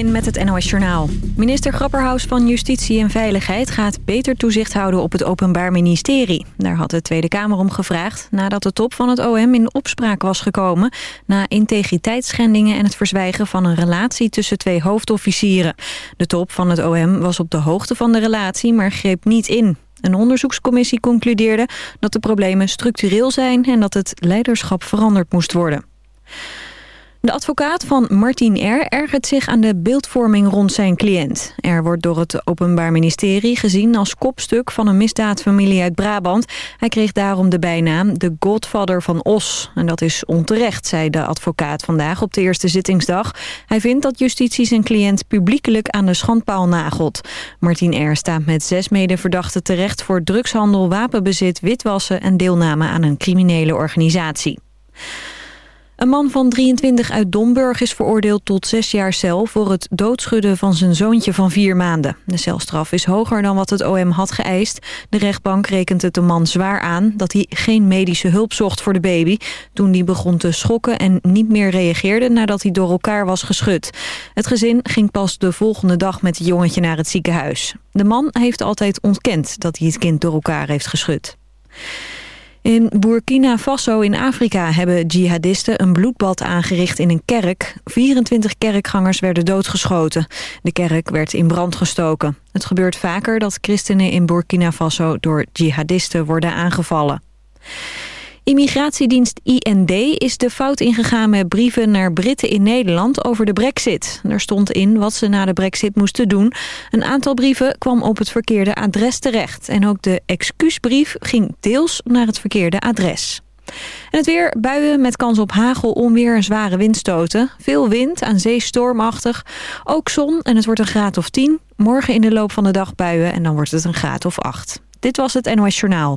In met het NOS Journaal. Minister Grapperhaus van Justitie en Veiligheid gaat beter toezicht houden op het Openbaar Ministerie. Daar had de Tweede Kamer om gevraagd nadat de top van het OM in opspraak was gekomen... na integriteitsschendingen en het verzwijgen van een relatie tussen twee hoofdofficieren. De top van het OM was op de hoogte van de relatie, maar greep niet in. Een onderzoekscommissie concludeerde dat de problemen structureel zijn... en dat het leiderschap veranderd moest worden. De advocaat van Martin R. ergert zich aan de beeldvorming rond zijn cliënt. Er wordt door het Openbaar Ministerie gezien als kopstuk van een misdaadfamilie uit Brabant. Hij kreeg daarom de bijnaam de Godfather van Os. En dat is onterecht, zei de advocaat vandaag op de eerste zittingsdag. Hij vindt dat justitie zijn cliënt publiekelijk aan de schandpaal nagelt. Martin R. staat met zes medeverdachten terecht voor drugshandel, wapenbezit, witwassen en deelname aan een criminele organisatie. Een man van 23 uit Domburg is veroordeeld tot zes jaar cel... voor het doodschudden van zijn zoontje van vier maanden. De celstraf is hoger dan wat het OM had geëist. De rechtbank rekent het de man zwaar aan... dat hij geen medische hulp zocht voor de baby... toen die begon te schokken en niet meer reageerde... nadat hij door elkaar was geschud. Het gezin ging pas de volgende dag met het jongetje naar het ziekenhuis. De man heeft altijd ontkend dat hij het kind door elkaar heeft geschud. In Burkina Faso in Afrika hebben jihadisten een bloedbad aangericht in een kerk. 24 kerkgangers werden doodgeschoten. De kerk werd in brand gestoken. Het gebeurt vaker dat christenen in Burkina Faso door jihadisten worden aangevallen. Immigratiedienst IND is de fout ingegaan met brieven naar Britten in Nederland over de brexit. Er stond in wat ze na de brexit moesten doen. Een aantal brieven kwam op het verkeerde adres terecht. En ook de excuusbrief ging deels naar het verkeerde adres. En het weer, buien met kans op hagel, onweer en zware windstoten. Veel wind, aan zee stormachtig. Ook zon en het wordt een graad of 10. Morgen in de loop van de dag buien en dan wordt het een graad of 8. Dit was het NOS Journaal.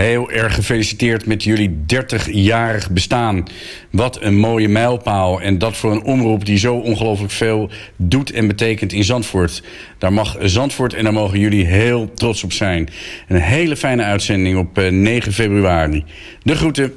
Heel erg gefeliciteerd met jullie 30-jarig bestaan. Wat een mooie mijlpaal. En dat voor een omroep die zo ongelooflijk veel doet en betekent in Zandvoort. Daar mag Zandvoort en daar mogen jullie heel trots op zijn. Een hele fijne uitzending op 9 februari. De groeten.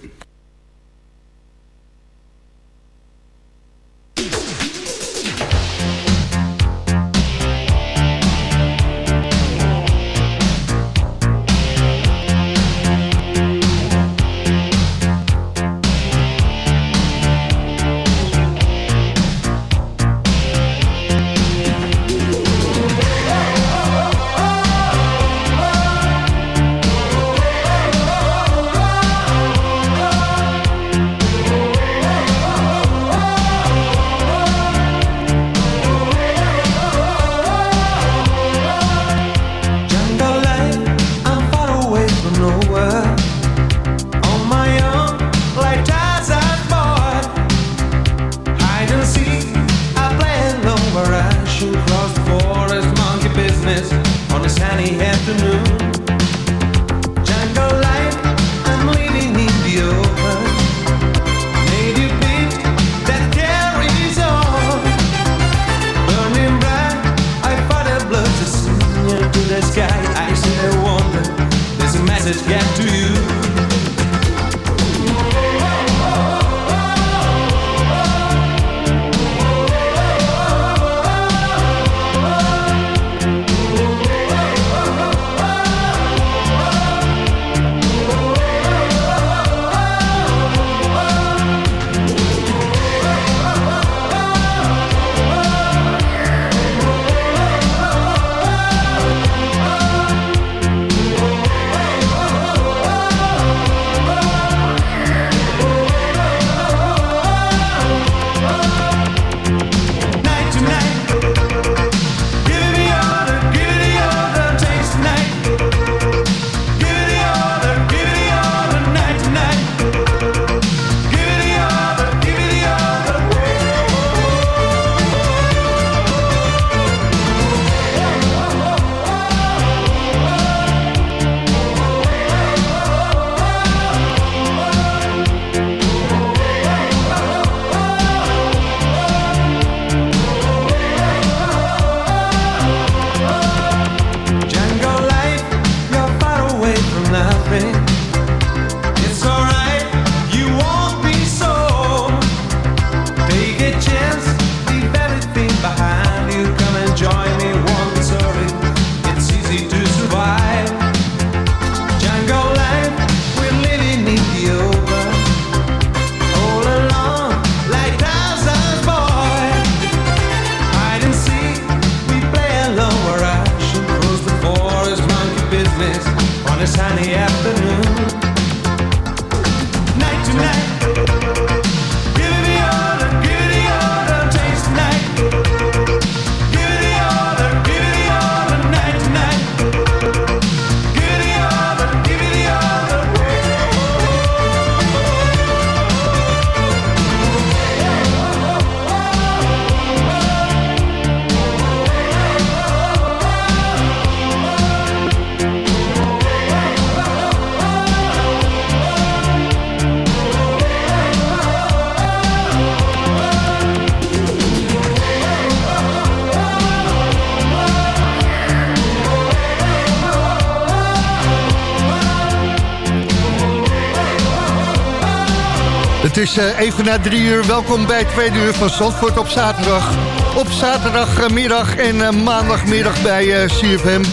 Is eh, even na drie uur. Welkom bij het tweede uur van Zandvoort op zaterdag. Op zaterdagmiddag en eh, maandagmiddag bij eh, CFM.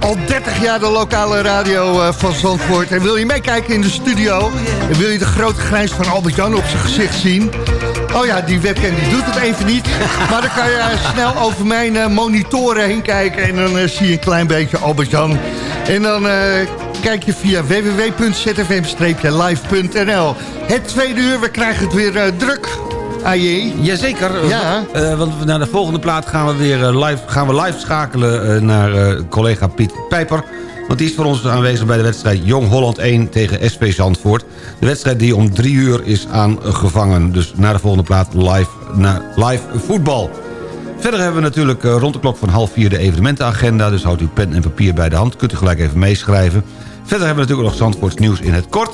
Al 30 jaar de lokale radio van Zandvoort. En wil je meekijken in de studio? En wil je de grote grijns van Albert-Jan op zijn gezicht zien? Oh ja, die webcam die doet het even niet. Maar dan kan je snel over mijn monitoren heen kijken. En dan zie je een klein beetje Albert-Jan. En dan kijk je via www.zfm-live.nl. Het tweede uur, we krijgen het weer eh, druk. AJ. Jazeker. Ja. Eh, want naar de volgende plaat gaan we weer eh, live, gaan we live schakelen naar collega Piet Pijper. Want die is voor ons aanwezig bij de wedstrijd Jong Holland 1 tegen SP Zandvoort. De wedstrijd die om drie uur is aangevangen. Dus naar de volgende plaat live, naar live voetbal. Verder hebben we natuurlijk rond de klok van half vier de evenementenagenda. Dus houdt u pen en papier bij de hand. Kunt u gelijk even meeschrijven. Verder hebben we natuurlijk nog Zandvoorts nieuws in het kort.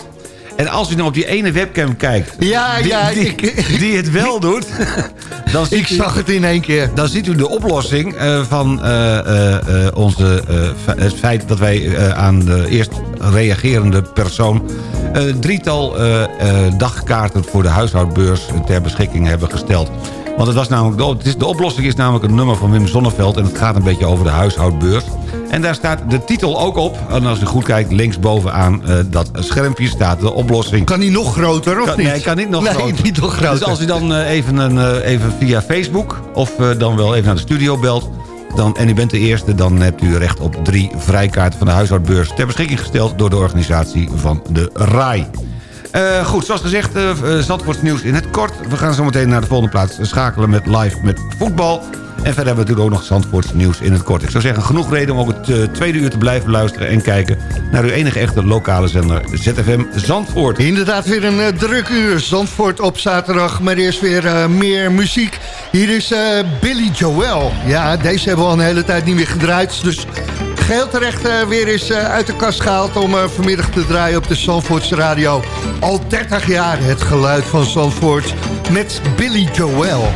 En als u nou op die ene webcam kijkt... Ja, die, ja, die, ik- die het wel doet... dan ziet Ik u- zag het in één keer. dan ziet u de oplossing eh, van eh, eh, onze, het feit dat wij aan de eerst reagerende persoon... drietal dagkaarten voor de huishoudbeurs ter beschikking hebben gesteld. Want het was namelijk de, het is, de oplossing is namelijk een nummer van Wim Zonneveld... en het gaat een beetje over de huishoudbeurs. En daar staat de titel ook op. En als u goed kijkt, linksbovenaan eh, dat schermpje staat de oplossing. Kan hij nog groter of Kan- niet? Nee, kan niet nog nee, groter. niet nog groter. Dus als u dan eh, even, een, eh, even via Facebook... of dan wel even naar de studio belt... Dan, en u bent de eerste, dan hebt u recht op drie vrijkaarten van de huishoudbeurs... ter beschikking gesteld door de organisatie van de RAI. Goed, zoals gezegd, eh, Zandvoorts nieuws in het kort. We gaan zo meteen naar de volgende plaats schakelen met live met voetbal. En verder hebben we natuurlijk ook nog Zandvoorts nieuws in het kort. Ik zou zeggen, genoeg reden om ook het eh, tweede uur te blijven luisteren... en kijken naar uw enige echte lokale zender ZFM Zandvoort. Inderdaad weer een eh, druk uur. Zandvoort op zaterdag, maar eerst weer eh, meer muziek. Hier is Billy Joel. Ja, deze hebben we al een hele tijd niet meer gedraaid. Dus geheel terecht weer eens uit de kast gehaald... om vanmiddag te draaien op de Zandvoortse radio. Al 30 jaar het geluid van Zandvoort met Billy Joel.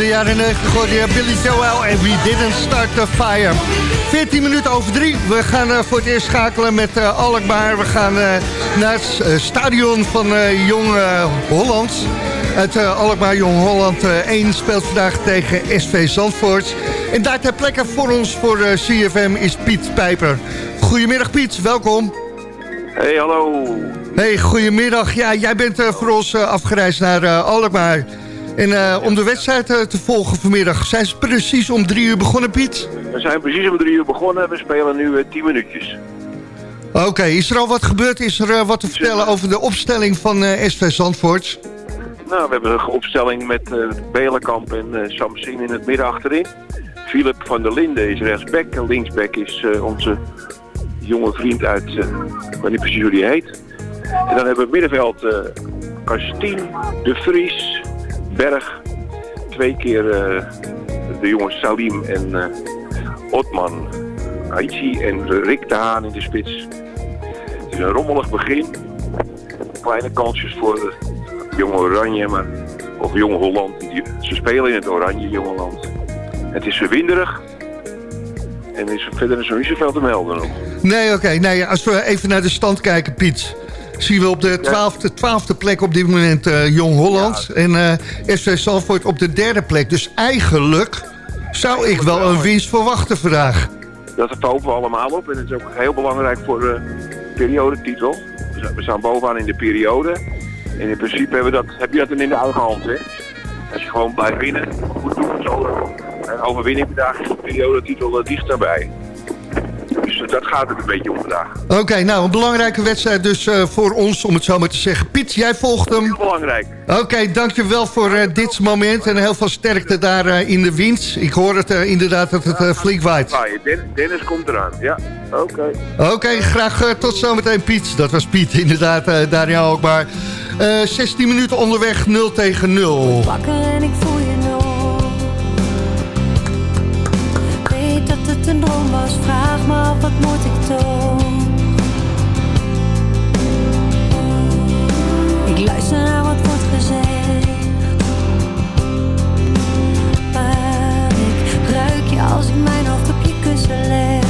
De jaren 90 hoorde je Billy Joel en We Didn't Start the Fire. 14 minuten over drie. We gaan eh, voor het eerst schakelen met eh, Alkmaar. We gaan eh, naar het stadion van Jong Holland. Het Alkmaar Jong Holland eh, 1 speelt vandaag tegen SV Zandvoort. En daar ter plekke voor ons voor CFM is Piet Pijper. Goedemiddag Piet, welkom. Hey, hallo. Hey, goedemiddag. Ja, jij bent voor ons afgereisd naar Alkmaar. En eh, om de wedstrijd eh, te volgen vanmiddag. Zijn ze precies om drie uur begonnen, Piet? We zijn precies om drie uur begonnen. We spelen nu eh, tien minuutjes. Oké, is er al wat gebeurd? Is er wat te vertellen over de opstelling van SV Zandvoort? Nou, we hebben een opstelling met Belenkamp en Samsin in het midden achterin. Philip van der Linden is rechtsback. En linksback is onze jonge vriend uit, eh, ik weet niet precies hoe die heet. En dan hebben we middenveld eh Kastien, De Vries, Berg. Twee keer eh, de jongens Salim en eh, Otman. Aichi en Rick de Haan in de spits. Het is een rommelig begin. Kleine kansjes voor de jonge Oranje, maar, of jonge Holland. Die, ze spelen in het Oranje jonge land. Het is winderig. En is, verder is er niet zoveel te melden nog. Nee, oké. Nee, als we even naar de stand kijken, Piet... zien we op de twaalfde, twaalfde plek op dit moment eh, Jong Holland. En eh SV Zandvoort op de derde plek. Dus eigenlijk zou ik wel een winst verwachten vandaag. Dat hopen we allemaal op. En het is ook heel belangrijk voor de periodetitel. We staan bovenaan in de periode. En in principe hebben we dat, heb je dat dan in de eigen hand. Hè? Als je gewoon blijft winnen, goed doen, zo, en overwinning vandaag is de periodetitel dicht daarbij. Dus eh, dat gaat het een beetje om vandaag. Oké, nou, een belangrijke wedstrijd dus eh, voor ons, om het zo maar te zeggen. Piet, jij volgt hem. Heel belangrijk. Oké, dankjewel voor eh, dit moment en heel veel sterkte daar eh, in de wind. Ik hoor het inderdaad dat het flink waait. Dennis komt eraan, ja. Oké. Oké, graag tot zometeen Piet. Dat was Piet inderdaad, daar ja ook maar. Eh 16 minuten onderweg, 0 tegen 0. Wakker en ik voel een droom was, vraag me af wat moet ik toch? Ik luister naar wat wordt gezegd. Maar ik ruik je als ik mijn hoofd op je kussen leg.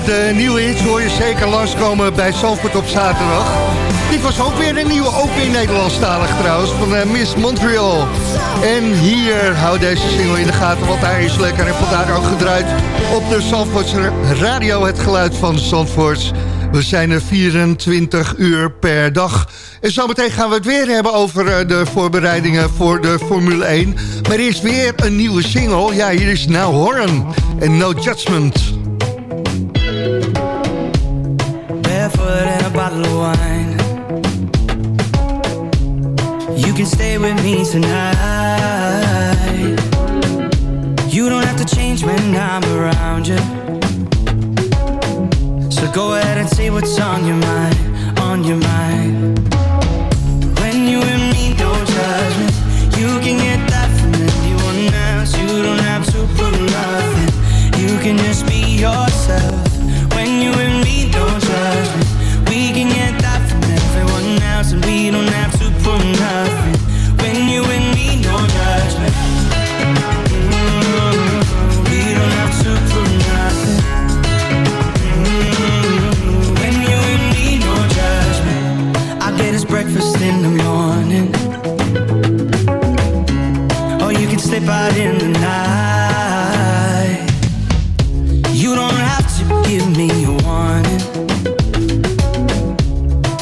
De nieuwe hits hoor je zeker langskomen bij Zandvoort op zaterdag. Dit was ook weer een nieuwe, ook weer Nederlandstalig trouwens, van eh, Miss Montreal. En hier, hou deze single in de gaten, want hij is lekker. En vandaar ook gedraaid op de Zandvoortse radio, het geluid van Zandvoorts. We zijn er 24 uur per dag. En zometeen gaan we het weer hebben over eh, de voorbereidingen voor de Formule 1. Maar er is weer een nieuwe single. Ja, hier is Now Horn en No Judgment. Me tonight. You don't have to change when I'm around you. So go ahead and say what's on your mind, on your mind. Give me a warning.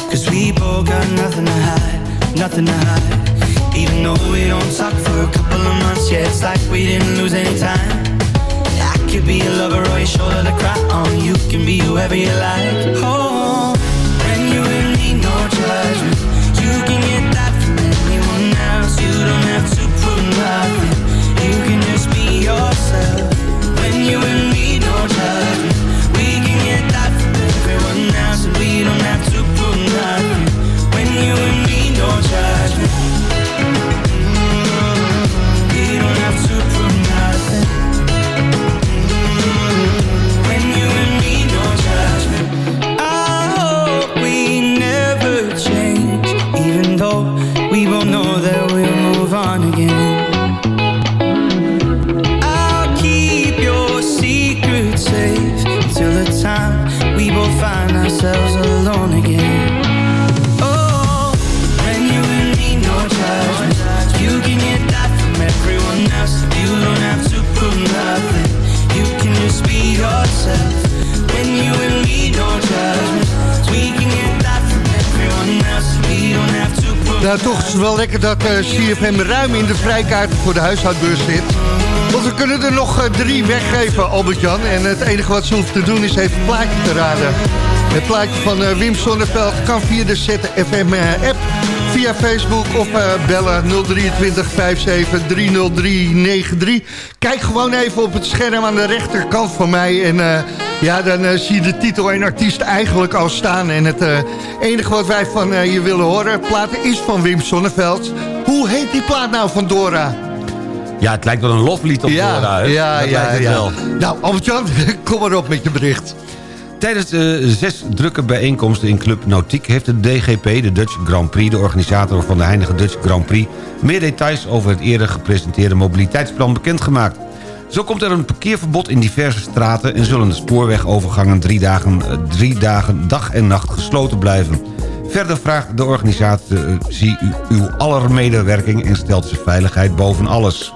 Cause we both got nothing to hide, nothing to hide. Even though we don't talk for a couple of months, yeah, it's like we didn't lose any time. I could be a lover or your shoulder to cry on. You can be whoever you like. Oh, when you and me, no judgment. You can get that from anyone else. You don't have to prove nothing. Nou, toch is het wel lekker dat eh, CFM ruim in de vrijkaarten voor de huishoudbeurs zit. Want we kunnen er nog eh, drie weggeven, Albert-Jan. En het enige wat ze hoeft te doen is even het plaatje te raden. Het plaatje van eh, Wim Sonneveld kan via de ZFM-app, via Facebook of bellen 023 57 30393. Kijk gewoon even op het scherm aan de rechterkant van mij. En ja, dan eh, zie je de titel en artiest eigenlijk al staan. En het eh, enige wat wij van eh, je willen horen, plaat is van Wim Sonneveld. Hoe heet die plaat nou van Dora? Ja, het lijkt wel een loflied op Ja, Dora, hè? ja, Dat ja, lijkt het ja. wel. Nou, Albert-Jan, kom maar op met je bericht. Tijdens de zes drukke bijeenkomsten in Club Nautiek... heeft de DGP, de Dutch Grand Prix, de organisator van de Heilige Dutch Grand Prix... meer details over het eerder gepresenteerde mobiliteitsplan bekendgemaakt. Zo komt er een parkeerverbod in diverse straten... en zullen de spoorwegovergangen drie dagen, eh, drie dagen dag en nacht gesloten blijven. Verder vraagt de organisatie uw aller medewerking... en stelt ze veiligheid boven alles.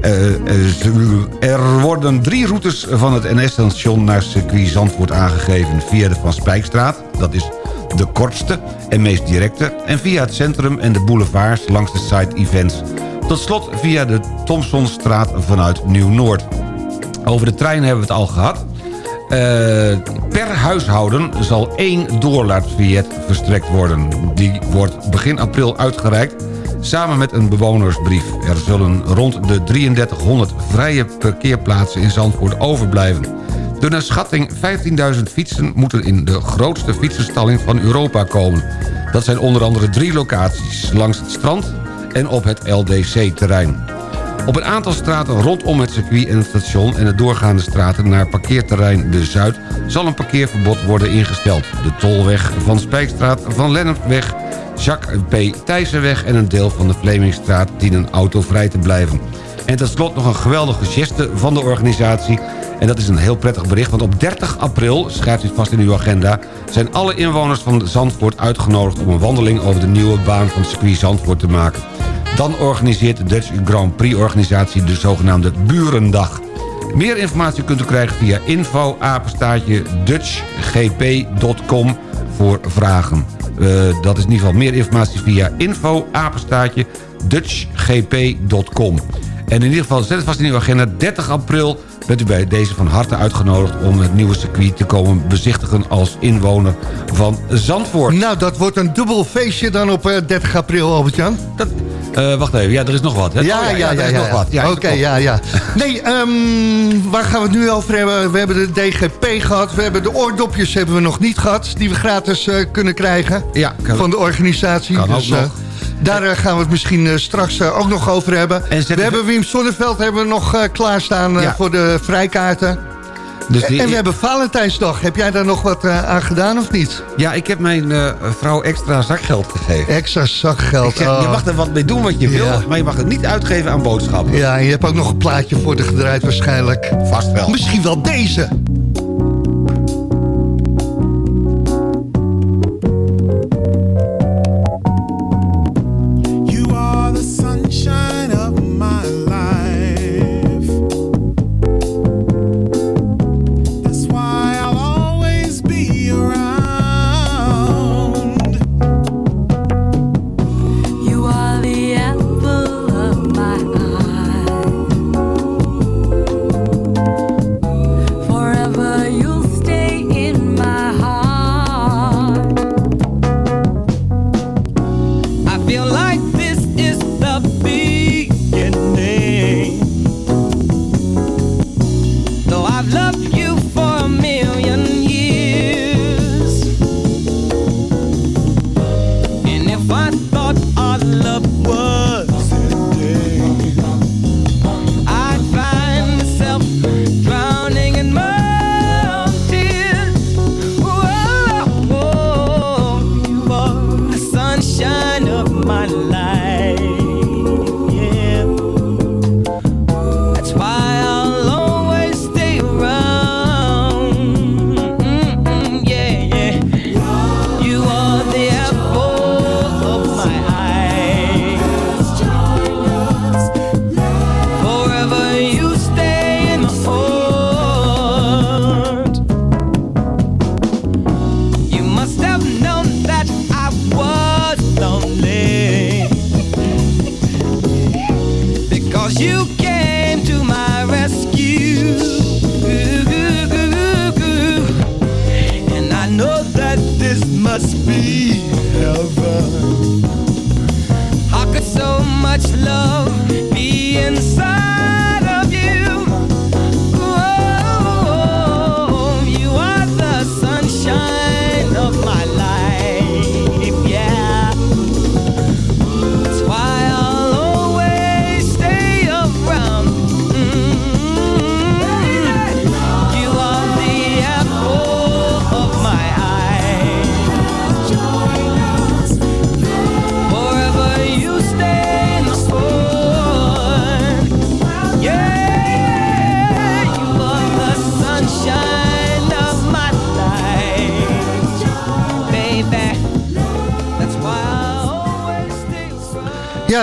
Eh, eh, er worden drie routes van het NS-station naar circuit Zandvoort aangegeven. Via de Van Spijkstraat, dat is de kortste en meest directe... en via het centrum en de boulevards langs de side-events. Tot slot via de Thomsonstraat vanuit Nieuw-Noord. Over de trein hebben we het al gehad. Eh, per huishouden zal één doorlaatbiljet verstrekt worden. Die wordt begin april uitgereikt samen met een bewonersbrief. Er zullen rond de 3300 vrije parkeerplaatsen in Zandvoort overblijven. De naar schatting 15.000 fietsen moeten in de grootste fietsenstalling van Europa komen. Dat zijn onder andere drie locaties langs het strand en op het LDC-terrein. Op een aantal straten rondom het circuit en het station... en de doorgaande straten naar parkeerterrein De Zuid... zal een parkeerverbod worden ingesteld. De Tolweg van Spijkstraat, Van Lennepweg... Jacques P. Thijssenweg en een deel van de Vlemingstraat dienen autovrij te blijven. En tot slot nog een geweldige geste van de organisatie. En dat is een heel prettig bericht, want op 30 april, schrijft u het vast in uw agenda... zijn alle inwoners van Zandvoort uitgenodigd om een wandeling over de nieuwe baan van circuit Zandvoort te maken. Dan organiseert de Dutch Grand Prix organisatie de zogenaamde Burendag. Meer informatie kunt u krijgen via info dutchgp.com voor vragen. Eh, dat is in ieder geval meer informatie via info dutchgp.com. En in ieder geval, zet het vast in uw agenda. 30 april bent u bij deze van harte uitgenodigd... om het nieuwe circuit te komen bezichtigen als inwoner van Zandvoort. Nou, dat wordt een dubbel feestje dan op eh, 30 april, Albert-Jan. Eh, wacht even, ja, er is nog wat. Hè? Ja, Oh, ja, ja. er is ja, nog ja. wat. Ja, Oké, ja, ja. Nee, ehm, waar gaan we het nu over hebben? We hebben de DGP gehad. We hebben de oordopjes hebben we nog niet gehad. Die we gratis eh, kunnen krijgen. Ja, van de organisatie. Kan ook dus, eh, nog. Daar eh, gaan we het misschien eh, straks eh, ook nog over hebben. En we hebben Wim Sonneveld hebben we nog klaarstaan Ja. voor de vrijkaarten. Dus die- en we hebben Valentijnsdag. Heb jij daar nog wat aan gedaan of niet? Ja, ik heb mijn vrouw extra zakgeld gegeven. Extra zakgeld. Zeg, oh. Je mag er wat mee doen wat je wil, maar je mag het niet uitgeven aan boodschappen. Ja, en je hebt ook nog een plaatje voor de gedraaid waarschijnlijk. Vast wel. Misschien wel deze.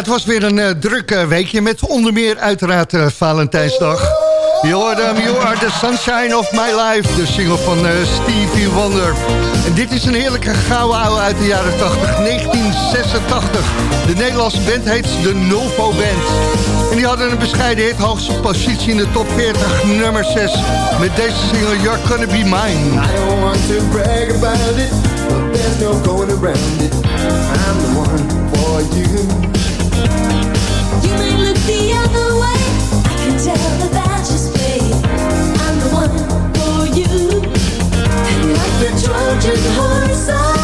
Het was weer een eh, druk eh, weekje met onder meer uiteraard eh, Valentijnsdag. You Are The Sunshine of My Life, de single van Stevie Wonder. En dit is een heerlijke gouden oude uit de jaren 80, 1986. De Nederlandse band heet de Novo Band. En die hadden een bescheiden hit, hoogste positie in de top 40, nummer 6. Met deze single You're Gonna Be Mine. I don't want to brag about it, but there's no going around it. I'm the one for. You the Trojan horse, I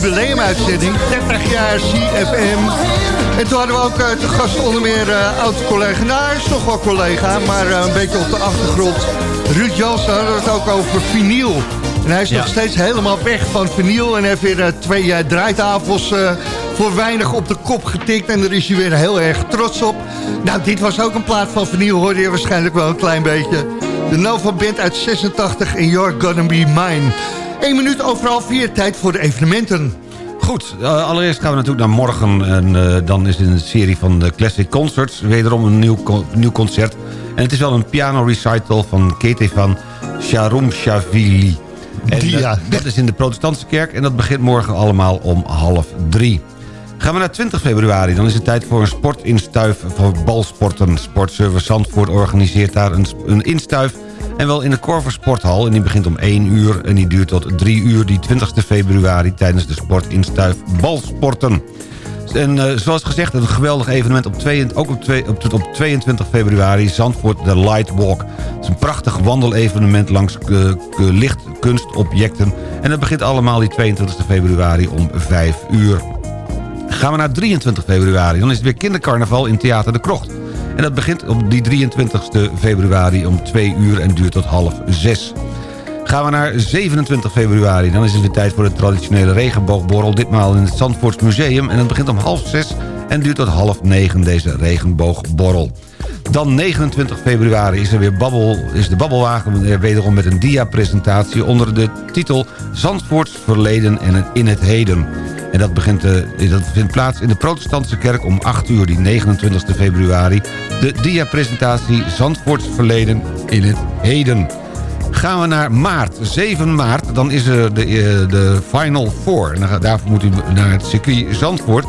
jubileumuitzending. 30 jaar CFM. En toen hadden we ook eh, te gast onder meer eh, oud-collega. Nou, hij is nog wel collega, maar eh, een beetje op de achtergrond. Ruud Jansen hadden het ook over vinyl. En hij is Ja. nog steeds helemaal weg van vinyl. En heeft weer twee draaitafels voor weinig op de kop getikt. En daar is hij weer heel erg trots op. Nou, dit was ook een plaat van vinyl, hoorde je waarschijnlijk wel een klein beetje. De Nova Band uit 86 en You're Gonna Be Mine. 1 minuut overal vier tijd voor de evenementen. Goed, eh, allereerst gaan we natuurlijk naar morgen. En eh, dan is in de serie van de Classic Concerts wederom een nieuw, nieuw concert. En het is wel een piano recital van Ketevan Shavili. En ja. dat is in de protestantse kerk en dat begint morgen allemaal om half drie. Gaan we naar 20 februari, dan is het tijd voor een sportinstuif voor balsporten. Sportservice Zandvoort organiseert daar een, een instuif en wel in de Korver Sporthal. En die begint om 1 uur en die duurt tot 3 uur die 20 februari... tijdens de sportinstuif Balsporten. En eh, zoals gezegd, een geweldig evenement op, twee, ook op, twee, op, op 22 februari. Zandvoort de Light Walk. Het is een prachtig wandelevenement langs k- lichtkunstobjecten. En dat begint allemaal die 22 februari om 5 uur. Gaan we naar 23 februari. Dan is het weer kindercarnaval in Theater de Krocht. En dat begint op die 23 februari om 2 uur en duurt tot half 6. Gaan we naar 27 februari. Dan is het weer tijd voor de traditionele regenboogborrel. Ditmaal in het Zandvoorts Museum. En het begint om half 6 en duurt tot half 9 deze regenboogborrel. Dan 29 februari is er weer babbel, is de Babbelwagen wederom met een dia-presentatie... onder de titel Zandvoorts verleden en in het heden. En dat, begint, eh, dat vindt plaats in de protestantse kerk om 8 uur, die 29 februari. De dia-presentatie Zandvoorts verleden in het heden. Gaan we naar maart, 7 maart, dan is er de, eh, de Final Four. En daarvoor moet u naar het circuit Zandvoort...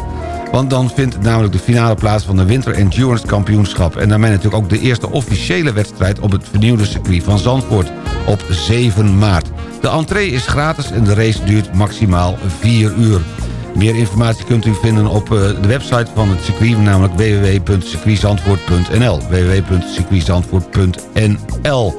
Want dan vindt namelijk de finale plaats van de Winter Endurance Kampioenschap. En daarmee natuurlijk ook de eerste officiële wedstrijd op het vernieuwde circuit van Zandvoort op 7 maart. De entree is gratis en de race duurt maximaal 4 uur. Meer informatie kunt u vinden op eh, de website van het circuit, namelijk www.circuitzandvoort.nl. www.circuitzandvoort.nl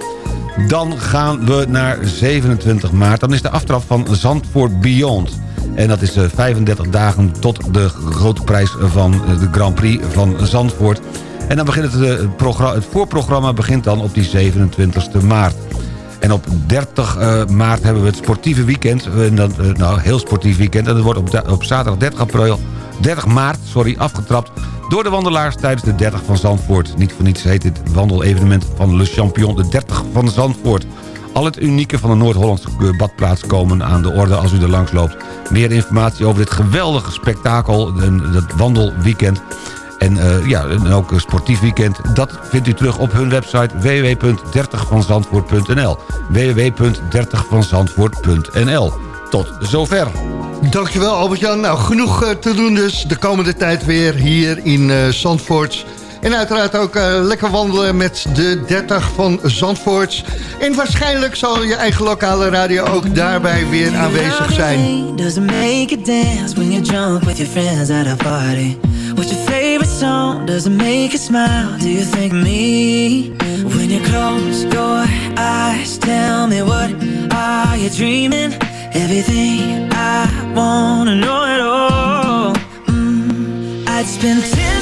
Dan gaan we naar 27 maart. Dan is de aftrap van Zandvoort Beyond. En dat is eh, 35 dagen tot de grote prijs van eh, de Grand Prix van Zandvoort. En dan begint het, eh, het voorprogramma begint dan op die 27 maart. En op 30 eh, maart hebben we het sportieve weekend. En dat, eh, nou, heel sportief weekend. En dat wordt op, op zaterdag 30, april, 30 maart sorry, afgetrapt door de wandelaars tijdens de 30 van Zandvoort. Niet voor niets heet dit wandelevenement van Le Champion de 30 van Zandvoort. Al het unieke van de Noord-Hollandse eh, badplaats komen aan de orde als u er langs loopt. Meer informatie over dit geweldige spektakel, dat wandelweekend... En eh, ja, en ook een sportief weekend. Dat vindt u terug op hun website www.30vanzandvoort.nl www.30vanzandvoort.nl Tot zover. Dankjewel Albert-Jan. Nou, genoeg eh, te doen dus de komende tijd weer hier in eh, Zandvoort. En uiteraard ook lekker wandelen met de 30 van Zandvoort. En waarschijnlijk zal je eigen lokale radio ook daarbij weer aanwezig zijn. favorite song doesn't make you smile Do you think me? When you close your eyes Tell me what are you dreaming? Everything I wanna know at all mm, I'd spend 10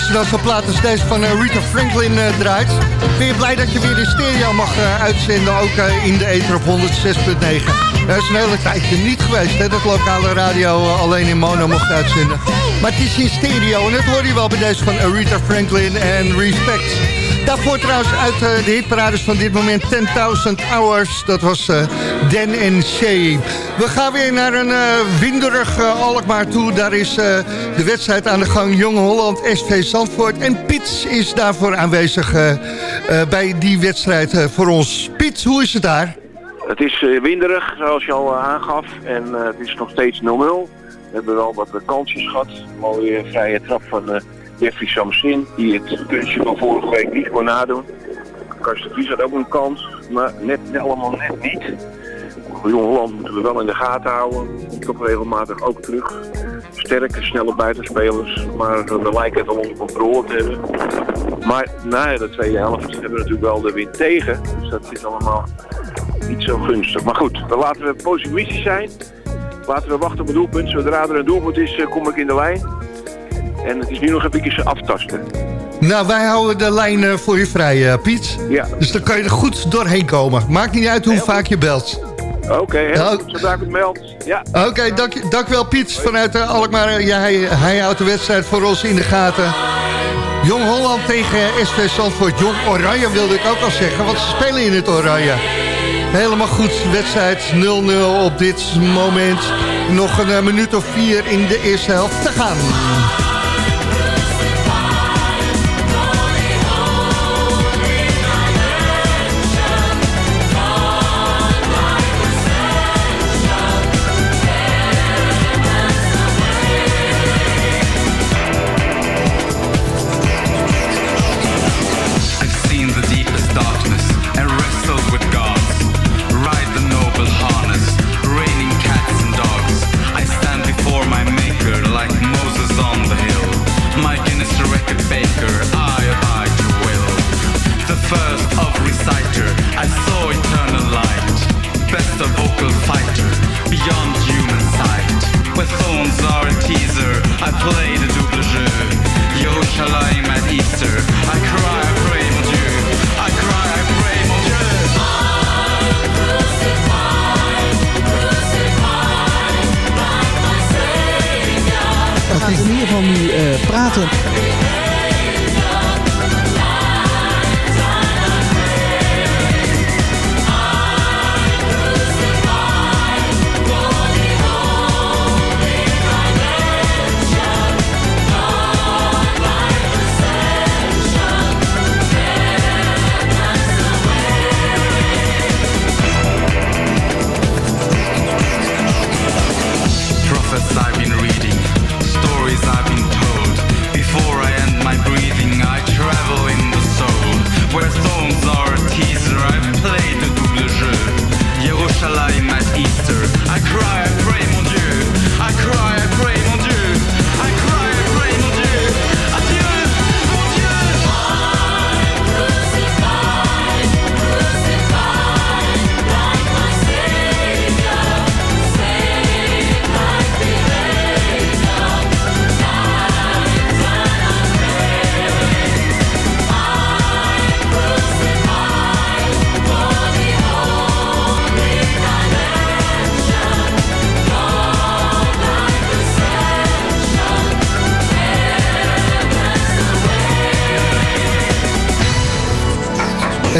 als je dan zo'n plaat als deze van eh, Rita Franklin eh, draait... ben je blij dat je weer de stereo mag eh, uitzenden, ook in de ether op 106.9. Dat is een hele tijdje niet geweest, hè, dat lokale radio alleen in mono mocht uitzenden. Maar het is in stereo en dat hoor je wel bij deze van Aretha Franklin en Respect. Daarvoor trouwens uit eh, de hitparades van dit moment 10.000 Hours. Dat was eh, Dan en Shay. We gaan weer naar een eh, winderig Alkmaar toe. Daar is de wedstrijd aan de gang Jong Holland SV Zandvoort. En Piet is daarvoor aanwezig bij die wedstrijd voor ons. Piet, hoe is het daar? Het is winderig, zoals je al aangaf. En het is nog steeds 0-0. We hebben wel wat kansjes gehad. Mooie vrije trap van Jeffrey Samsin. Die het kunstje van vorige week niet kon nadoen. Karsten Vries had ook een kans. Maar net, allemaal net niet. Jong Holland moeten we wel in de gaten houden. Toch regelmatig ook terug. Sterke, snelle buitenspelers. Maar we lijken het al onder controle te hebben. Maar na de tweede helft hebben we natuurlijk wel de wind tegen. Dus dat is allemaal niet zo gunstig. Maar goed, dan laten we positivistisch zijn. Laten we wachten op een doelpunt. Zodra er een doelpunt is, eh, kom ik in de lijn. En het is nu nog even aftasten. Nou, wij houden de lijn eh, voor je vrij, eh, Piet. Ja. Dus dan kan je er goed doorheen komen. Maakt niet uit hoe vaak je belt. Oké, heel Nou, goed. Zodra ik het meld. Ja. Oké, dank, dank wel Piet vanuit uh, Alkmaar. Ja, hij, hij houdt de wedstrijd voor ons in de gaten. Jong Holland tegen SV Zandvoort. Jong Oranje wilde ik ook al zeggen, want ze spelen in het Oranje. Helemaal goed, wedstrijd 0-0 op dit moment. Nog een eh, minuut of vier in de eerste helft te gaan.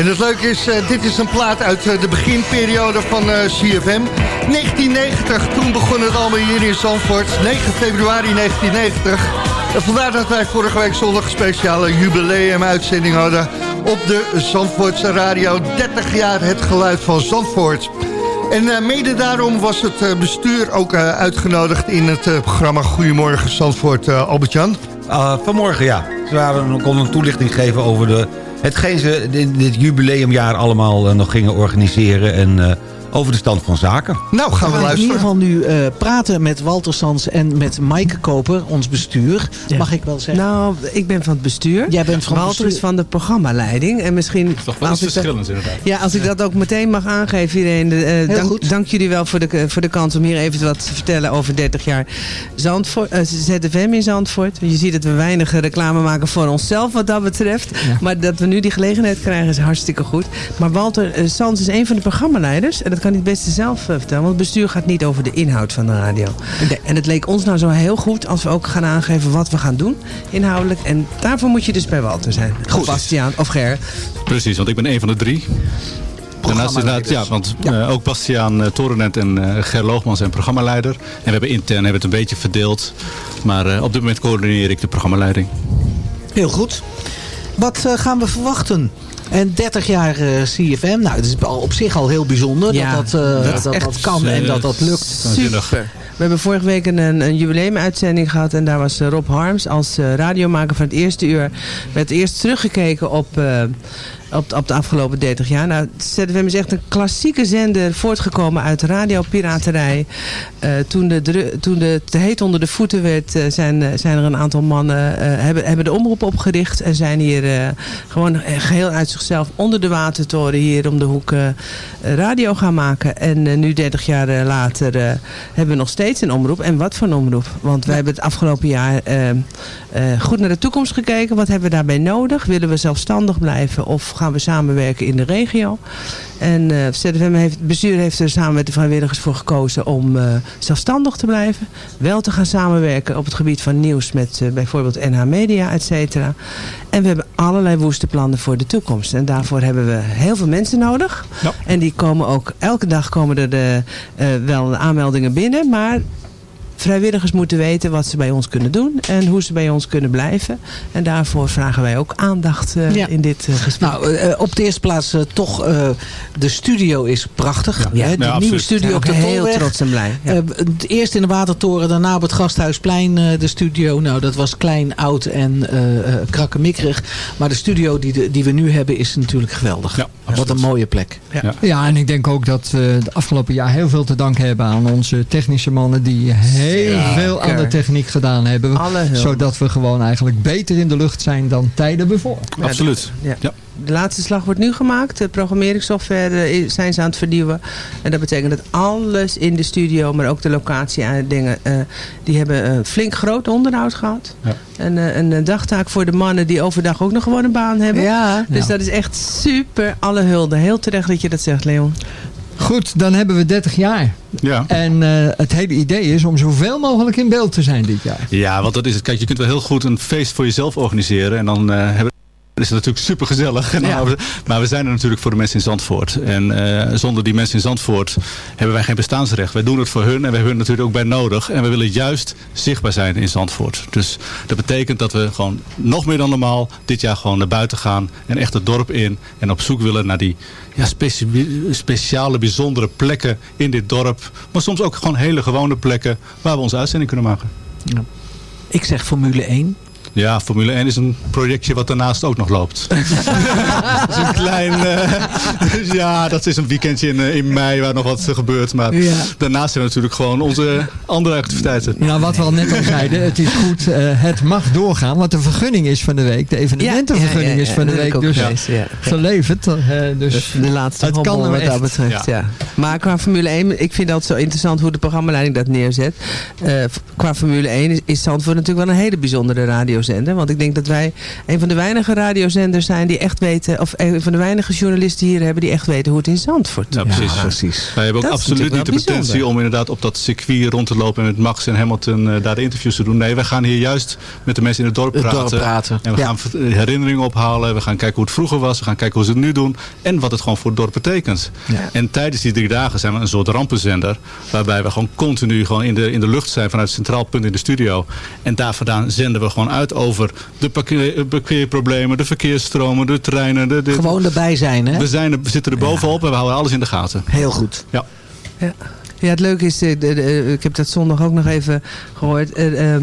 En het leuke is, eh, dit is een plaat uit eh, de beginperiode van eh, CFM. 1990, toen begon het allemaal hier in Zandvoort. 9 februari 1990. En vandaar dat wij vorige week zondag een speciale jubileum-uitzending hadden... op de Zandvoortse radio. 30 jaar het geluid van Zandvoort. En mede daarom was het bestuur ook uitgenodigd in het programma Goedemorgen Zandvoort, Albert-Jan. Uh, vanmorgen, ja. Ze waren, konden een toelichting geven over de, hetgeen ze in dit jubileumjaar allemaal eh, nog gingen organiseren... en eh, over de stand van zaken. Nou, gaan we, in luisteren. ieder geval nu eh, praten met Walter Sans en met Maaike Koper, ons bestuur. Mag ik wel zeggen? Nou, ik ben van het bestuur. Jij bent van het Walter bestuur. is van de programmaleiding. En misschien... Toch wel als eens ik dat- verschillend inderdaad. Ja, als ik dat ook meteen mag aangeven, iedereen. de, eh, dank, goed. dank jullie wel voor de, voor de kans om hier even wat te vertellen over 30 jaar Zandvoort, eh, ZFM in Zandvoort. Je ziet dat we weinig reclame maken voor onszelf wat dat betreft. Maar dat we nu die gelegenheid krijgen is hartstikke goed. Maar Walter Sans is een van de programmaleiders. En dat kan hij het beste zelf eh, vertellen. Want het bestuur gaat niet over de inhoud van de radio. En het leek ons nou zo heel goed als we ook gaan aangeven wat we gaan doen inhoudelijk. En daarvoor moet je dus bij Walter zijn. Of Bastiaan of Ger. Precies, want ik ben een van de drie. Daarnaast inderdaad, ja, want eh, ook Bastiaan uh, Torenet en eh, Ger Loogman zijn programmaleider. En we hebben intern hebben het een beetje verdeeld. Maar eh, op dit moment coördineer ik de programmaleiding. Heel goed. Wat eh, gaan we verwachten? En 30 jaar eh, CFM, nou, het is al op zich al heel bijzonder Ja, dat dat, eh, dat echt dat kan en dat dat lukt. Super. We hebben vorige week een, een jubileumuitzending gehad. En daar was eh, Rob Harms als eh, radiomaker van het eerste uur. werd eerst teruggekeken op, eh, op, op de afgelopen 30 jaar. Nou, ZFM is echt een klassieke zender voortgekomen uit radiopiraterij. Eh toen, de, toen de te heet onder de voeten werd, eh, zijn, eh, zijn er een aantal mannen hebben, hebben de omroep opgericht. En zijn hier gewoon eh, geheel uit zichzelf onder de watertoren hier om de hoek radio gaan maken. En nu 30 jaar later hebben we nog steeds een omroep. En wat voor een omroep? Want wij hebben het afgelopen jaar goed naar de toekomst gekeken. Wat hebben we daarbij nodig? Willen we zelfstandig blijven of gaan we samenwerken in de regio? En ZFM heeft, het bestuur heeft er samen met de vrijwilligers voor gekozen om eh, zelfstandig te blijven. Wel te gaan samenwerken op het gebied van nieuws met eh, bijvoorbeeld NH Media, et cetera. En we hebben allerlei woeste plannen voor de toekomst. En daarvoor hebben we heel veel mensen nodig. En die komen ook, elke dag komen er de, wel aanmeldingen binnen. Maar vrijwilligers moeten weten wat ze bij ons kunnen doen. En hoe ze bij ons kunnen blijven. En daarvoor vragen wij ook aandacht eh, Ja. in dit eh, gesprek. Nou, eh, op de eerste plaats eh, toch, eh, de studio is prachtig. Ja. Hè, Ja, de nieuwe studio Ja, op de heel Tolweg. trots en blij. Eh, eerst in de Watertoren, daarna op het Gasthuisplein eh, de studio. Nou, dat was klein, oud en eh eh, krakkemikkerig. Maar de studio die, de, die we nu hebben is natuurlijk geweldig. Wat een mooie plek. Ja. en ik denk ook dat we de afgelopen jaar heel veel te danken hebben aan onze technische mannen die heel heel veel aan de techniek gedaan hebben. Alle hulde. Zodat we gewoon eigenlijk beter in de lucht zijn dan tijden ervoor. Ja, Absoluut. Ja. De laatste slag wordt nu gemaakt. De programmeringssoftware eh, zijn ze aan het vernieuwen. En dat betekent dat alles in de studio, maar ook de locatie en dingen, eh, die hebben een flink groot onderhoud gehad. Ja. En eh, een, dagtaak voor de mannen die overdag ook nog gewoon een baan hebben. Ja. Dus dat is echt super alle hulde. Heel terecht dat je dat zegt, Leon. Goed, dan hebben we 30 jaar. Ja. En eh, het hele idee is om zoveel mogelijk in beeld te zijn dit jaar. Ja, want dat is het. Kijk, je kunt wel heel goed een feest voor jezelf organiseren. En dan eh, hebben is het natuurlijk super gezellig. Maar we zijn er natuurlijk voor de mensen in Zandvoort. En eh, zonder die mensen in Zandvoort hebben wij geen bestaansrecht. Wij doen het voor hun en we hebben hun natuurlijk ook bij nodig. En we willen juist zichtbaar zijn in Zandvoort. Dus dat betekent dat we gewoon nog meer dan normaal dit jaar gewoon naar buiten gaan. En echt het dorp in. En op zoek willen naar die ja, specie- speciale, bijzondere plekken in dit dorp. Maar soms ook gewoon hele gewone plekken waar we onze uitzending kunnen maken. Ik zeg Formule 1. Ja, Formule 1 is een projectje wat daarnaast ook nog loopt. dat is een klein... eh, dus ja, dat is een weekendje in, eh, in mei waar nog wat eh, gebeurt. Maar Ja. daarnaast zijn natuurlijk gewoon onze andere activiteiten. Nou, wat we al net al zeiden, het is goed, eh, het mag doorgaan. Want de vergunning is van de week, de evenementenvergunning Ja, ja, ja, is van de week dus geleverd. eh, dus de laatste het kan hem wat dat betreft. Ja. Maar qua Formule 1, ik vind dat zo interessant hoe de programmaleiding dat neerzet. Eh, qua Formule 1 is, is Zandvoort natuurlijk wel een hele bijzondere radiozender. Want ik denk dat wij een van de weinige radiozenders zijn die echt weten, of een van de weinige journalisten hier hebben die echt weten hoe het in Zandvoort Ja, precies. Wij hebben ook Dat absoluut niet de potentie bijzonder. om inderdaad op dat circuit rond te lopen en met Max en Hamilton eh, daar de interviews te doen. Nee, wij gaan hier juist met de mensen in het dorp Het dorp praten. praten. En we Ja. gaan ver- herinneringen ophalen. We gaan kijken hoe het vroeger was. We gaan kijken hoe ze het nu doen. En wat het gewoon voor het dorp betekent. En tijdens die drie dagen zijn we een soort rampenzender. Waarbij we gewoon continu gewoon in, de, in de lucht zijn vanuit het centraal punt in de studio. En daar vandaan zenden we gewoon uit over de parkeer- eh, parkeerproblemen, de verkeersstromen, de treinen. De, de- Gewoon erbij zijn, hè? we, zijn er, we zitten er bovenop en we houden alles in de gaten. Heel goed. Ja. Ja. Ja, het leuke is, eh, de, de- ik heb dat zondag ook nog even gehoord. eh, eh,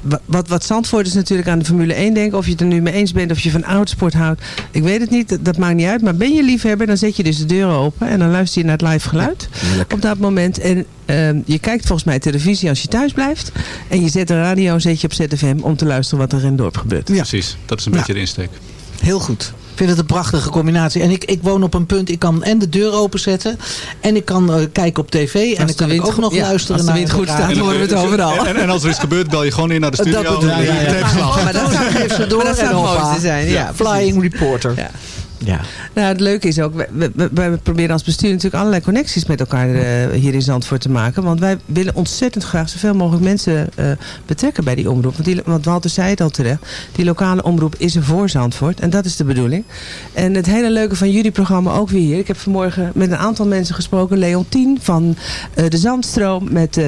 wa- wat, wat Zandvoorters natuurlijk aan de Formule 1 denken, of je het er nu mee eens bent, of je van oudsport houdt. Ik weet het niet, dat, dat maakt niet uit. Maar ben je liefhebber, dan zet je dus de deuren open en dan luister je naar het live geluid op dat moment. En ehm, je kijkt volgens mij televisie als je thuis blijft. En je zet de radio zet je op ZFM om te luisteren wat er in het dorp gebeurt. Precies, dat is een Ja. beetje de insteek. Heel goed. Ik vind het een prachtige combinatie. En ik, ik woon op een punt, ik kan en de deur openzetten. En ik kan eh, kijken op tv. En dan de kan ik ook nog ja, luisteren als de naar wind goed staat, horen we het overal. En, en als er iets gebeurt, bel je gewoon in naar de Dat studio. bedoel ik, ja, ja. Tegenslag. Maar dat zou- geeft ze door maar dat en hoppa. mooiste zijn. Ja, Flying reporter. Ja. Nou, het leuke is ook, we, we, we proberen als bestuur natuurlijk allerlei connecties met elkaar eh, hier in Zandvoort te maken. Want wij willen ontzettend graag zoveel mogelijk mensen eh, betrekken bij die omroep. Want, die, want Walter zei het al terecht, die lokale omroep is er voor Zandvoort. En dat is de bedoeling. En het hele leuke van jullie programma ook weer hier. Ik heb vanmorgen met een aantal mensen gesproken. Leon Tien van eh, De Zandstroom, met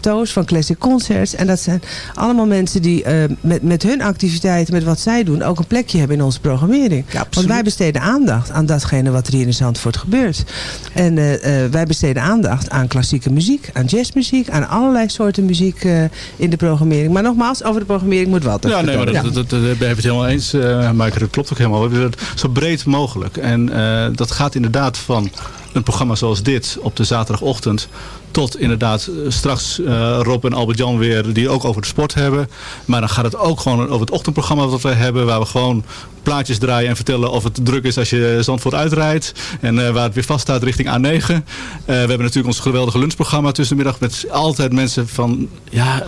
Toos van Classic Concerts. En dat zijn allemaal mensen die met, met hun activiteiten, met wat zij doen, ook een plekje hebben in onze programmering. Want wij besteden aandacht aan datgene wat er hier in Zandvoort gebeurt. En eh, eh, wij besteden aandacht aan klassieke muziek, aan jazzmuziek, aan allerlei soorten muziek eh, in de programmering. Maar nogmaals, over de programmering moet Walter Ja, nee, maar dat, dat, dat, dat ben ik het helemaal eens, Maaike. Dat klopt ook helemaal. We willen het zo breed mogelijk. En dat gaat inderdaad van een programma zoals dit op de zaterdagochtend... tot inderdaad eh, straks eh, Rob en Albert-Jan weer die ook over de sport hebben. Maar dan gaat het ook gewoon over het ochtendprogramma wat we hebben... waar we gewoon plaatjes draaien en vertellen of het druk is als je Zandvoort uitrijdt. En eh, waar het weer vast staat richting A9. Eh, we hebben natuurlijk ons geweldige lunchprogramma tussenmiddag... met altijd mensen van ja,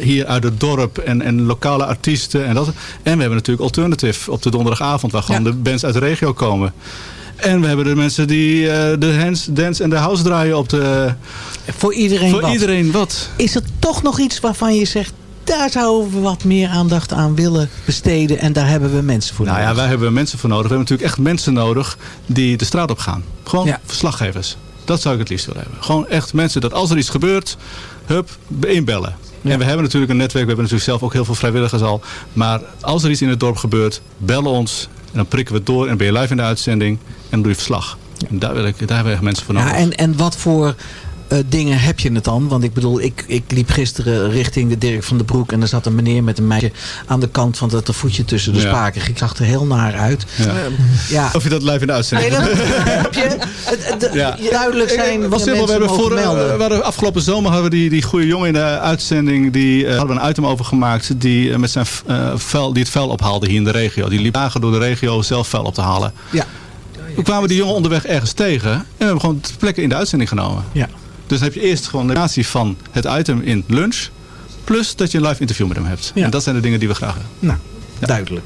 hier uit het dorp en, en lokale artiesten. En, dat. en we hebben natuurlijk Alternative op de donderdagavond... waar gewoon de bands uit de regio komen. En we hebben de mensen die eh, de hands, dance en de house draaien op de... Voor iedereen Voor wat. iedereen wat. Is er toch nog iets waarvan je zegt... daar zouden we wat meer aandacht aan willen besteden... en daar hebben we mensen voor Nou ja, nodig? wij hebben mensen voor nodig. We hebben natuurlijk echt mensen nodig die de straat op gaan. Gewoon Ja. verslaggevers. Dat zou ik het liefst willen hebben. Gewoon echt mensen dat als er iets gebeurt, hup, inbellen. En we hebben natuurlijk een netwerk, we hebben natuurlijk zelf ook heel veel vrijwilligers al. Maar als er iets in het dorp gebeurt, bellen ons. En dan prikken we het door en ben je live in de uitzending. En dan doe je verslag. En daar, wil ik, daar hebben we echt mensen voor nodig. Ja, en, en wat voor eh, dingen heb je het dan? Want ik bedoel, ik, ik liep gisteren richting de Dirk van den Broek... en er zat een meneer met een meisje aan de kant van dat voetje tussen de Ja. spaken. Ik zag er heel naar uit. Ja. Eh, ja. Of je dat live in de uitzending Nee, dat heb je. Ja. Duidelijk zijn was wat simpel, we hebben voor, melden. we hadden afgelopen zomer hadden we die, die goede jongen in de uitzending. Die eh, hadden we een item over gemaakt. Die, eh, met zijn eh, vuil, die het vuil ophaalde hier in de regio. Die liep dagen door de regio zelf vuil op te halen. Ja. Toen kwamen die jongen onderweg ergens tegen. En we hebben gewoon ter plekke in de uitzending genomen. Ja. Dus dan heb je eerst gewoon de natie van het item in lunch. Plus dat je een live interview met hem hebt. En dat zijn de dingen die we graag hebben. Nou, duidelijk.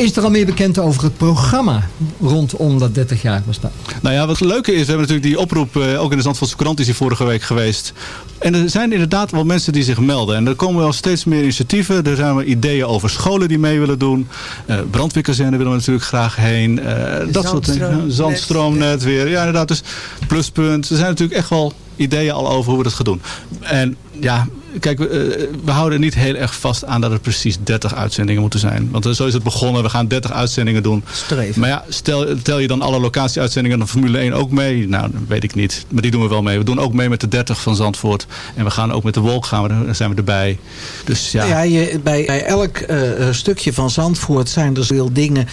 Is er al meer bekend over het programma rondom dat 30 jaar bestaan? Nou ja, wat het leuke is, we hebben natuurlijk die oproep, eh, ook in de Zandvoortse krant is die vorige week geweest. En er zijn inderdaad wel mensen die zich melden. En er komen wel steeds meer initiatieven. Er zijn wel ideeën over scholen die mee willen doen. Eh brandweerkazerne willen we natuurlijk graag heen. Eh, dat soort dingen. Zandstroomnet. Zandstroomnet weer. Ja, inderdaad. Dus pluspunt. Er zijn natuurlijk echt wel ideeën al over hoe we dat gaan doen. En ja, kijk, we, eh, we houden niet heel erg vast aan dat het precies 30 uitzendingen moeten zijn. Want eh, zo is het begonnen. We gaan 30 uitzendingen doen. Maar ja, stel, tel je dan alle locatieuitzendingen van Formule 1 ook mee? Nou, dat weet ik niet. Maar die doen we wel mee. We doen ook mee met de 30 van Zandvoort. En we gaan ook met de Wolk gaan we, daar zijn we erbij. Dus ja. Ja, je, bij, bij elk eh, stukje van Zandvoort zijn er veel dingen.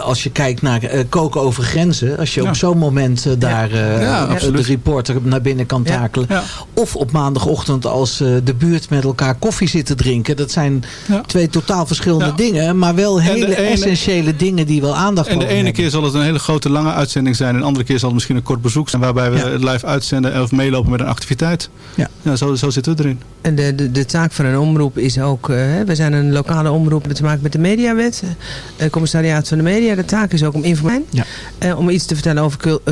als je kijkt naar koken over grenzen. Als je Ja. op zo'n moment daar Ja, de reporter naar binnen kan takelen. Of op maandagochtend als eh, de buurt met elkaar koffie zit te drinken. Dat zijn twee totaal verschillende dingen. Maar wel hele ene- essentiële dingen die wel aandacht En de ene hebben. keer zal het een hele grote lange uitzending zijn. En de andere keer zal het misschien een kort bezoek zijn. Waarbij we het live uitzenden of meelopen met een activiteit. Ja. zo, zo zitten we erin. En de, de, de taak van een omroep is ook... eh, hè, we zijn een lokale omroep met te maken met de mediawet. Het commissariaat van de media. De taak is ook om informatie. eh, om iets te vertellen over cul-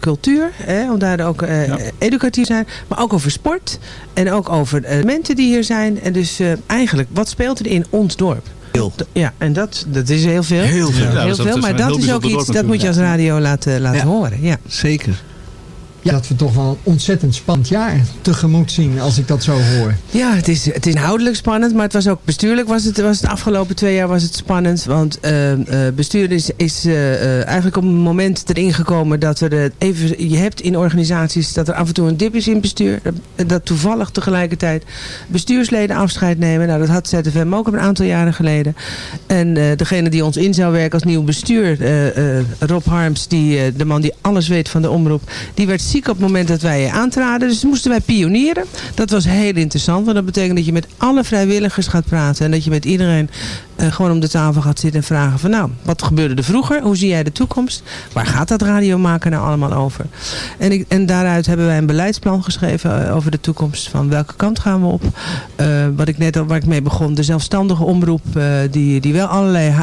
cultuur. Hè, om daar ook eh, educatief te zijn. Maar ook over sport. En ook over mensen die hier zijn. En dus eh, eigenlijk, wat speelt er in ons dorp? Heel. Ja, en dat, dat is heel veel. Heel veel. Ja, Heel dus dat veel is maar dat is ook bijzonder iets, dat moet je als radio laten, laten Ja. horen. Ja. Zeker. Ja, dat we toch wel een ontzettend spannend jaar tegemoet zien als ik dat zo hoor. Ja, het is, het is inhoudelijk spannend, maar het was ook bestuurlijk. Was het, was het afgelopen twee jaar was het spannend. Want eh, eh, bestuur is, is eh, eigenlijk op een moment erin gekomen dat er even, je hebt in organisaties dat er af en toe een dip is in bestuur. Dat, dat toevallig tegelijkertijd bestuursleden afscheid nemen. Nou, dat had ZFM ook een aantal jaren geleden. En degene die ons in zou werken als nieuw bestuur, Rob Harms, die, de man die alles weet van de omroep, die werd op het moment dat wij aantraden. Dus moesten wij pionieren. Dat was heel interessant, want dat betekent dat je met alle vrijwilligers gaat praten en dat je met iedereen eh, gewoon om de tafel gaat zitten en vragen van nou, wat gebeurde er vroeger? Hoe zie jij de toekomst? Waar gaat dat radio maken nou allemaal over? En, ik, en daaruit hebben wij een beleidsplan geschreven eh, over de toekomst. Van welke kant gaan we op? Eh, wat ik net al, waar ik mee begon, de zelfstandige omroep die, die wel allerlei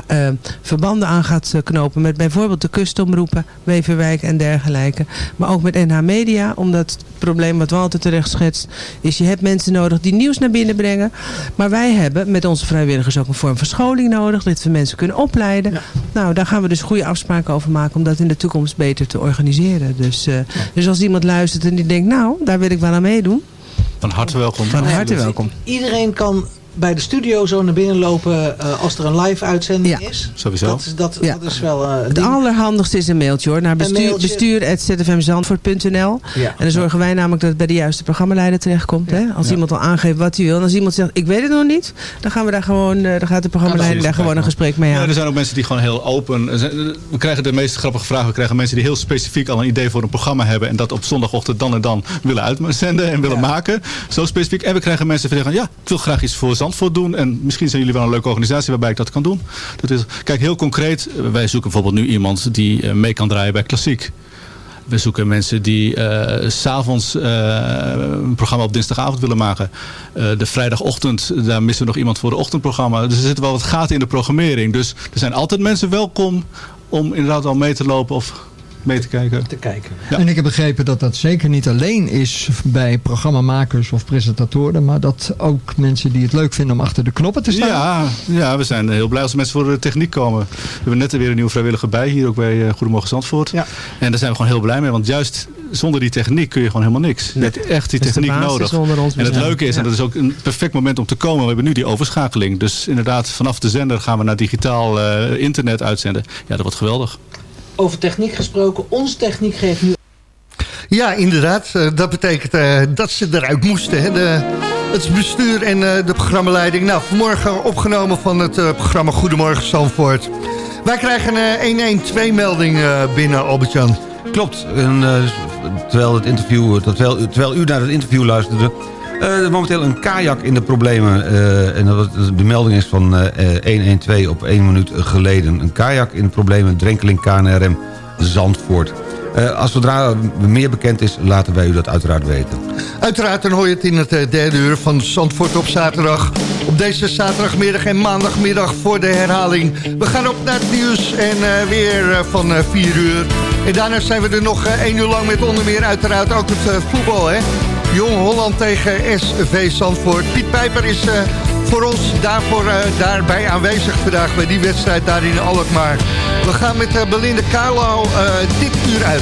verbanden aan gaat knopen met bijvoorbeeld de kustomroepen, Weverwijk en dergelijke. Maar ook met NH Media, omdat het probleem wat we altijd terecht schetst, is je hebt mensen nodig die nieuws naar binnen brengen. Maar wij hebben met onze vrijwilligers ook een vorm van scholing nodig, dat we mensen kunnen opleiden. Nou, daar gaan we dus goede afspraken over maken om dat in de toekomst beter te organiseren. Dus, eh, dus als iemand luistert en die denkt, nou, daar wil ik wel aan meedoen. Van harte welkom. Van harte welkom. Iedereen kan bij de studio zo naar binnen lopen eh, als er een live uitzending is. Sowieso. Dat, is- dat, Ja. dat is wel eh, een Het ding. allerhandigste is een mailtje hoor. Naar bestuur, bestuur.zfmzandvoort.nl Ja. En dan zorgen wij namelijk dat het bij de juiste programmaleider terechtkomt. Hè? Als Ja. iemand al aangeeft wat hij wil. En als iemand zegt, ik weet het nog niet. Dan gaan we daar gewoon, eh, dan gaat de programmaleider daar gewoon een gesprek mee Ja, aan. er zijn ook mensen die gewoon heel open. We krijgen de meest grappige vragen. We krijgen mensen die heel specifiek al een idee voor een programma hebben. En dat op zondagochtend dan en dan willen uitzenden en willen maken. Zo specifiek. En we krijgen mensen die zeggen: Ja, ik wil graag iets voor Zandvoort doen. En misschien zijn jullie wel een leuke organisatie waarbij ik dat kan doen. Dat is, kijk, heel concreet. Wij zoeken bijvoorbeeld nu iemand die eh, mee kan draaien bij Klassiek. We zoeken mensen die s s'avonds eh, een programma op dinsdagavond willen maken. De vrijdagochtend, daar missen we nog iemand voor het ochtendprogramma. Dus er zitten wel wat gaten in de programmering. Dus er zijn altijd mensen welkom om inderdaad al mee te lopen of mee te kijken. Te kijken. Ja. En ik heb begrepen dat dat zeker niet alleen is bij programmamakers of presentatoren. Maar dat ook mensen die het leuk vinden om achter de knoppen te staan. Ja, ja, we zijn heel blij als mensen voor de techniek komen. We hebben net weer een nieuwe vrijwilliger bij, hier ook bij eh, Goedemorgen Zandvoort. En daar zijn we gewoon heel blij mee, want juist zonder die techniek kun je gewoon helemaal niks. Je hebt echt die techniek nodig. En het leuke is, en Ja. dat is ook een perfect moment om te komen, we hebben nu die overschakeling. Dus inderdaad, vanaf de zender gaan we naar digitaal eh, internet uitzenden. Ja, dat wordt geweldig. Over techniek gesproken. Onze techniek geeft nu Ja, inderdaad. Eh, dat betekent eh, dat ze eruit moesten. Hè? De, het bestuur en eh, de programmaleiding. Nou, vanmorgen opgenomen van het eh, programma Goedemorgen Zandvoort. Wij krijgen een 112-melding binnen, Albert-Jan. Klopt. En, eh, terwijl, het interview, terwijl, terwijl u naar het interview luisterde... eh, momenteel een kajak in de problemen. eh, en dat, de melding is van eh, 112 op 1 minuut geleden. Een kajak in de problemen, Drenkeling KNRM Zandvoort. Eh, als zodra meer bekend is, laten wij u dat uiteraard weten. Uiteraard dan hoor je het in het eh, derde uur van Zandvoort op zaterdag. Op deze zaterdagmiddag en maandagmiddag voor de herhaling. We gaan op naar het nieuws en eh, weer eh, van eh, 4 uur. En daarna zijn we er nog eh, één uur lang met onder meer uiteraard ook het eh, voetbal. Hè? Jong Holland tegen SV Zandvoort. Piet Pijper is eh, voor ons daarvoor, eh, daarbij aanwezig vandaag bij die wedstrijd daar in Alkmaar. We gaan met eh, Belinda Carlo dit uur uit.